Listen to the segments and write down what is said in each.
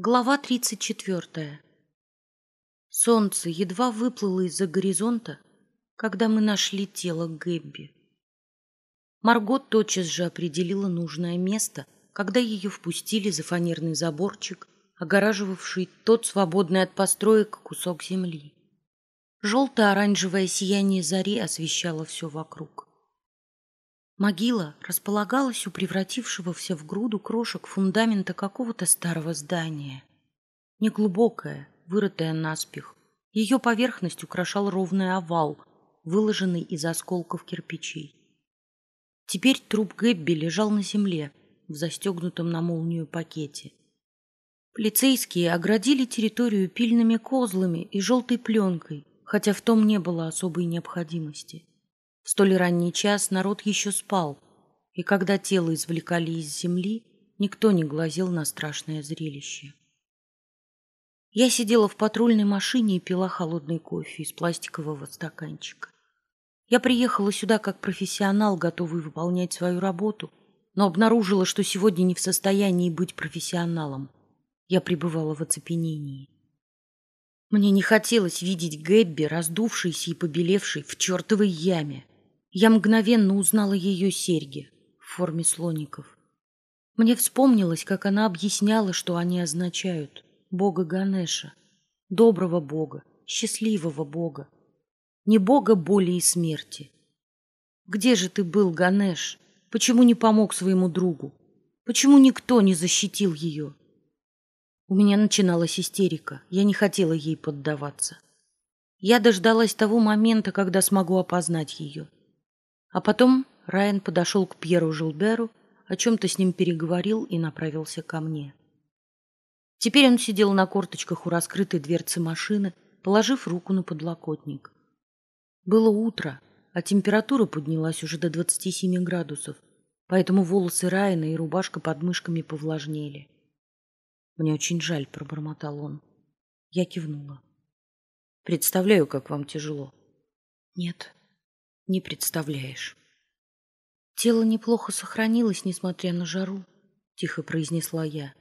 Глава тридцать четвертая. Солнце едва выплыло из-за горизонта, когда мы нашли тело Гэбби. Маргот тотчас же определила нужное место, когда ее впустили за фанерный заборчик, огораживавший тот свободный от построек кусок земли. Желто-оранжевое сияние зари освещало все вокруг. Могила располагалась у превратившегося в груду крошек фундамента какого-то старого здания. Неглубокая, вырытая наспех. Ее поверхность украшал ровный овал, выложенный из осколков кирпичей. Теперь труп Гэбби лежал на земле, в застегнутом на молнию пакете. Полицейские оградили территорию пильными козлами и желтой пленкой, хотя в том не было особой необходимости. В столь ранний час народ еще спал, и когда тело извлекали из земли, никто не глазел на страшное зрелище. Я сидела в патрульной машине и пила холодный кофе из пластикового стаканчика. Я приехала сюда как профессионал, готовый выполнять свою работу, но обнаружила, что сегодня не в состоянии быть профессионалом. Я пребывала в оцепенении. Мне не хотелось видеть Гэбби, раздувшейся и побелевшей в чертовой яме. Я мгновенно узнала ее серьги в форме слоников. Мне вспомнилось, как она объясняла, что они означают бога Ганеша, доброго бога, счастливого бога, не бога боли и смерти. Где же ты был, Ганеш? Почему не помог своему другу? Почему никто не защитил ее? У меня начиналась истерика. Я не хотела ей поддаваться. Я дождалась того момента, когда смогу опознать ее. А потом Райан подошел к Пьеру Жилберу, о чем-то с ним переговорил и направился ко мне. Теперь он сидел на корточках у раскрытой дверцы машины, положив руку на подлокотник. Было утро, а температура поднялась уже до 27 градусов, поэтому волосы Райана и рубашка под мышками повлажнели. «Мне очень жаль», — пробормотал он. Я кивнула. «Представляю, как вам тяжело». «Нет, не представляешь. Тело неплохо сохранилось, несмотря на жару, тихо произнесла я.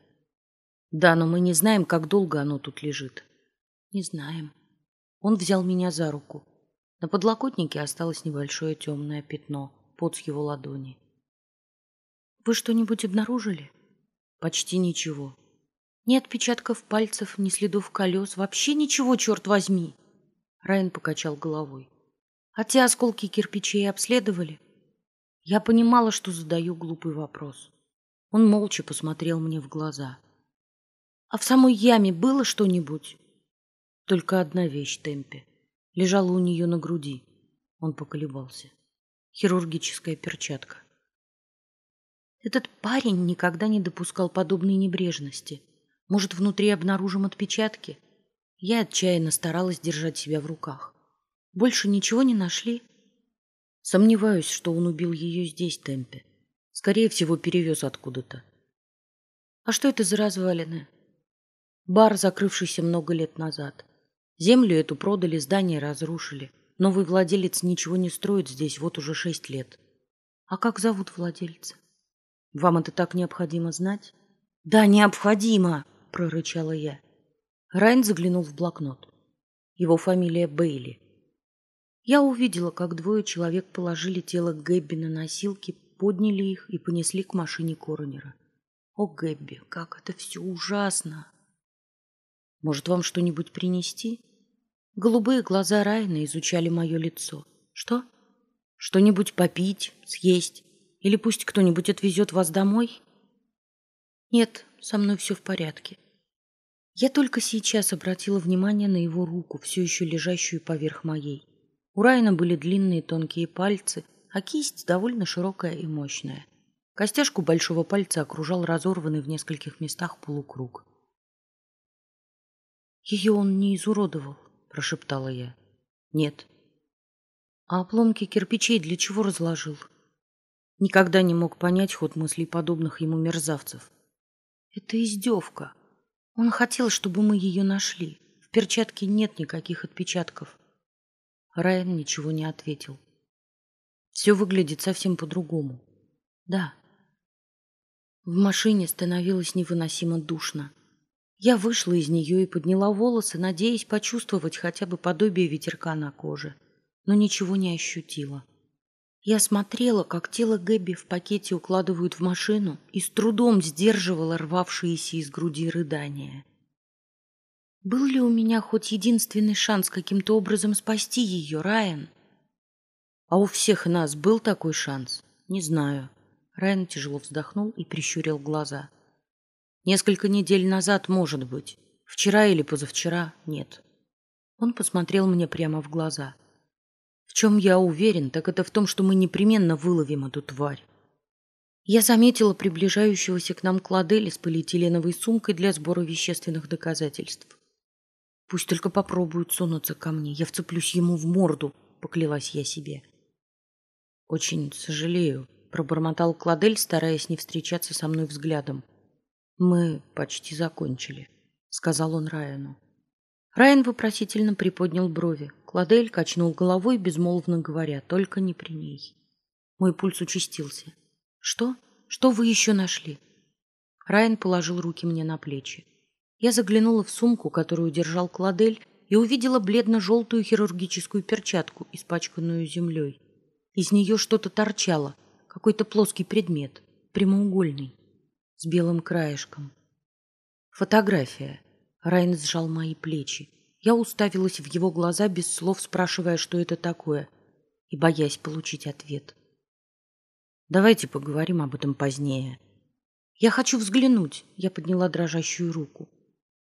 Да, но мы не знаем, как долго оно тут лежит. Не знаем. Он взял меня за руку. На подлокотнике осталось небольшое темное пятно под его ладони. Вы что-нибудь обнаружили? Почти ничего. Ни отпечатков пальцев, ни следов колес, вообще ничего, черт возьми. Райан покачал головой. А те осколки кирпичей обследовали? Я понимала, что задаю глупый вопрос. Он молча посмотрел мне в глаза. А в самой яме было что-нибудь? Только одна вещь Темпе. Лежала у нее на груди. Он поколебался. Хирургическая перчатка. Этот парень никогда не допускал подобной небрежности. Может, внутри обнаружим отпечатки? Я отчаянно старалась держать себя в руках. Больше ничего не нашли? Сомневаюсь, что он убил ее здесь, Темпе. Скорее всего, перевез откуда-то. А что это за развалины? Бар, закрывшийся много лет назад. Землю эту продали, здание разрушили. Новый владелец ничего не строит здесь вот уже шесть лет. А как зовут владельца? Вам это так необходимо знать? Да, необходимо, прорычала я. Райн заглянул в блокнот. Его фамилия Бейли. Я увидела, как двое человек положили тело Гэбби на носилки, подняли их и понесли к машине коронера. О, Гэбби, как это все ужасно! Может, вам что-нибудь принести? Голубые глаза Райна изучали мое лицо. Что? Что-нибудь попить, съесть? Или пусть кто-нибудь отвезет вас домой? Нет, со мной все в порядке. Я только сейчас обратила внимание на его руку, все еще лежащую поверх моей. У Райана были длинные тонкие пальцы, а кисть довольно широкая и мощная. Костяшку большого пальца окружал разорванный в нескольких местах полукруг. «Ее он не изуродовал», — прошептала я. «Нет». «А обломки кирпичей для чего разложил?» Никогда не мог понять ход мыслей подобных ему мерзавцев. «Это издевка. Он хотел, чтобы мы ее нашли. В перчатке нет никаких отпечатков». Райан ничего не ответил. Все выглядит совсем по-другому. Да. В машине становилось невыносимо душно. Я вышла из нее и подняла волосы, надеясь почувствовать хотя бы подобие ветерка на коже, но ничего не ощутила. Я смотрела, как тело Гэбби в пакете укладывают в машину и с трудом сдерживала рвавшиеся из груди рыдания. Был ли у меня хоть единственный шанс каким-то образом спасти ее, Райан? А у всех нас был такой шанс? Не знаю. Райан тяжело вздохнул и прищурил глаза. Несколько недель назад, может быть. Вчера или позавчера – нет. Он посмотрел мне прямо в глаза. В чем я уверен, так это в том, что мы непременно выловим эту тварь. Я заметила приближающегося к нам кладели с полиэтиленовой сумкой для сбора вещественных доказательств. Пусть только попробуют сунуться ко мне, я вцеплюсь ему в морду, поклялась я себе. Очень сожалею, пробормотал Кладель, стараясь не встречаться со мной взглядом. Мы почти закончили, сказал он Райану. Райан вопросительно приподнял брови. Кладель качнул головой, безмолвно говоря, только не при ней. Мой пульс участился. Что? Что вы еще нашли? Райан положил руки мне на плечи. Я заглянула в сумку, которую держал Кладель, и увидела бледно-желтую хирургическую перчатку, испачканную землей. Из нее что-то торчало, какой-то плоский предмет, прямоугольный, с белым краешком. Фотография. Райан сжал мои плечи. Я уставилась в его глаза, без слов спрашивая, что это такое, и боясь получить ответ. Давайте поговорим об этом позднее. Я хочу взглянуть. Я подняла дрожащую руку.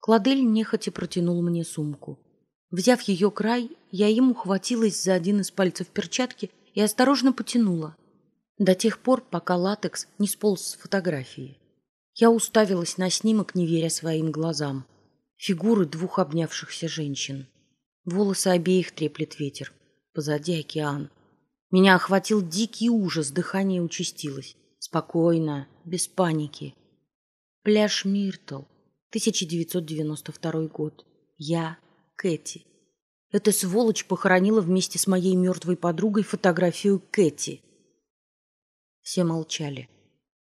Кладель нехотя протянул мне сумку. Взяв ее край, я им ухватилась за один из пальцев перчатки и осторожно потянула, до тех пор, пока латекс не сполз с фотографии. Я уставилась на снимок, не веря своим глазам. Фигуры двух обнявшихся женщин. Волосы обеих треплет ветер. Позади океан. Меня охватил дикий ужас, дыхание участилось. Спокойно, без паники. Пляж Миртл. 1992 год. Я Кэти. Эта сволочь похоронила вместе с моей мертвой подругой фотографию Кэти. Все молчали.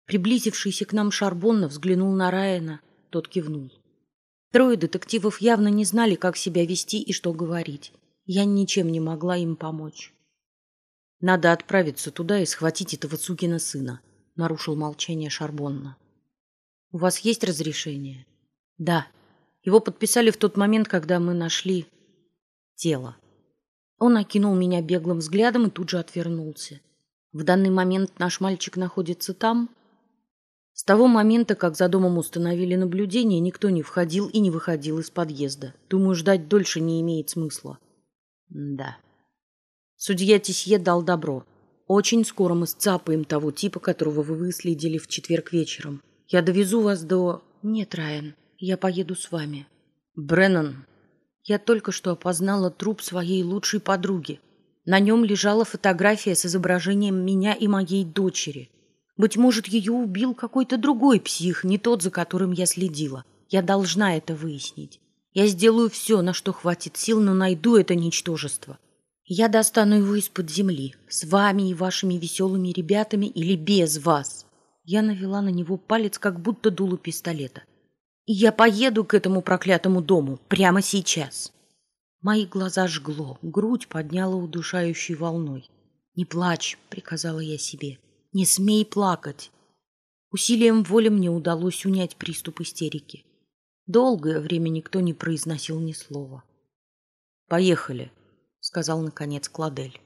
Приблизившийся к нам Шарбонна взглянул на Райана, тот кивнул. Трое детективов явно не знали, как себя вести и что говорить. Я ничем не могла им помочь. Надо отправиться туда и схватить этого сукина сына, нарушил молчание Шарбонна. У вас есть разрешение? Да. Его подписали в тот момент, когда мы нашли тело. Он окинул меня беглым взглядом и тут же отвернулся. В данный момент наш мальчик находится там. С того момента, как за домом установили наблюдение, никто не входил и не выходил из подъезда. Думаю, ждать дольше не имеет смысла. Да. Судья Тисье дал добро. Очень скоро мы сцапаем того типа, которого вы выследили в четверг вечером. Я довезу вас до... Нет, Райан, я поеду с вами. Бреннан, я только что опознала труп своей лучшей подруги. На нем лежала фотография с изображением меня и моей дочери. Быть может, ее убил какой-то другой псих, не тот, за которым я следила. Я должна это выяснить. Я сделаю все, на что хватит сил, но найду это ничтожество. Я достану его из-под земли, с вами и вашими веселыми ребятами или без вас. Я навела на него палец, как будто дуло пистолета. Я поеду к этому проклятому дому прямо сейчас. Мои глаза жгло, грудь подняла удушающей волной. Не плачь, приказала я себе. Не смей плакать. Усилием воли мне удалось унять приступ истерики. Долгое время никто не произносил ни слова. Поехали, сказал наконец Кладель.